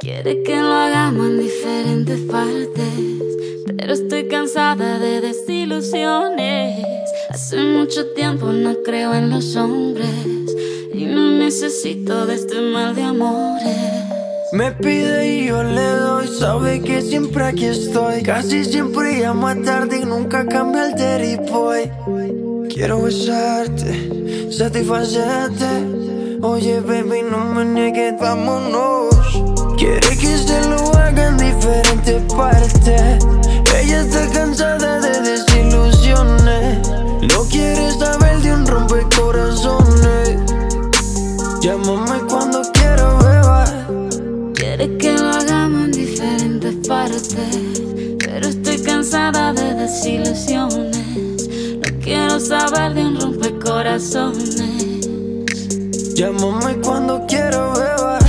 Quiere que lo hagamos en diferentes partes, pero estoy cansada de desilusiones. Hace mucho tiempo no creo en los hombres y no necesito de este mal de amores. Me pide y yo le doy, sabe que siempre aquí estoy. Casi siempre llama tarde y nunca cambia el Terry boy. Quiero besarte, satisfacerte. Oye, baby, no me niegues, vámonos. Quiere que se lo haga en diferentes partes. Ella está cansada de desilusiones. No quiere saber de un rompecorazones. Llámame cuando quiero beber. Quiere que lo hagamos en diferentes partes, pero estoy cansada de desilusiones. No quiero saber de un rompecorazones. Llámame cuando quiero beber.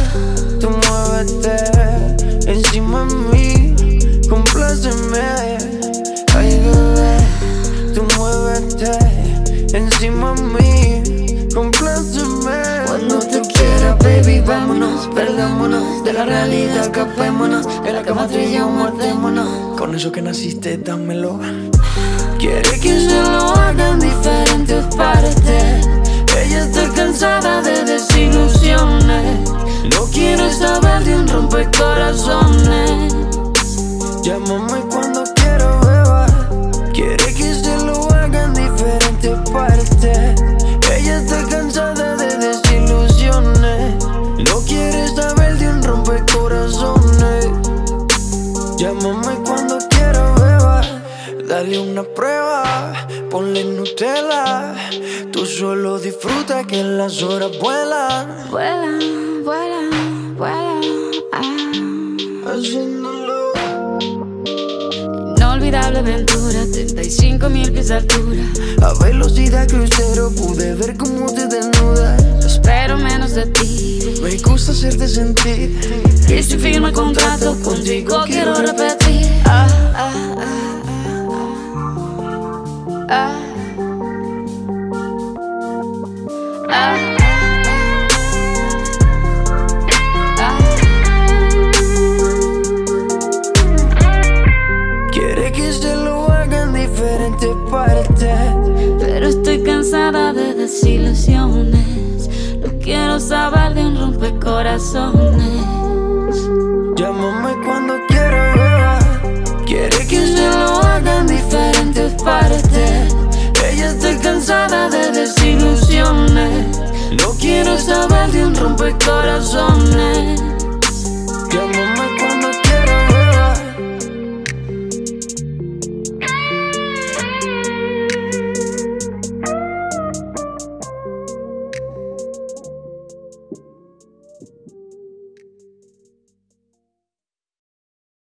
Tú muévete encima de mí, compláceme. Ay, bebé, tú muévete encima de mí, compláceme. Cuando tú quieras, baby, vámonos, perdámonos de la realidad, escapémonos. En la cama tú y yo mordémonos. Con eso que naciste, dámelo. Quiere que se lo haga en diferentes rompecorazones. Llámame cuando quiero beber. Quiere que se lo haga en diferentes partes. Ella está cansada de desilusiones. No quiere saber de un rompecorazones. Llámame cuando quiero beber. Dale una prueba, ponle Nutella. Tú solo disfruta que las horas vuelan. Vuela, vuela. ah. Haciéndolo. Inolvidable aventura, 35 mil pies de altura. A velocidad crucero pude ver cómo te desnudas. Espero menos de ti. Me gusta hacerte sentir. Y si firma el contrato contigo, quiero repetir. Ah, ah, ah, ah, ah. Ah, desilusiones. No quiero saber de un rompecorazones. Llámame